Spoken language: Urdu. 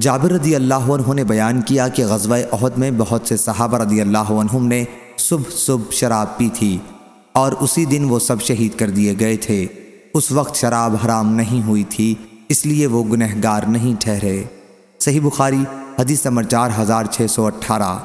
جابر رضی اللہ عنہ نے بیان کیا کہ غزوہ احد میں بہت سے صحابہ رضی اللہ عنہم نے صبح صبح شراب پی تھی اور اسی دن وہ سب شہید کر دیے گئے تھے۔ اس وقت شراب حرام نہیں ہوئی تھی، اس لیے وہ گنہگار نہیں ٹھہرے۔ صحیح بخاری، حدیث نمبر چار ہزار چھ سو اٹھارہ۔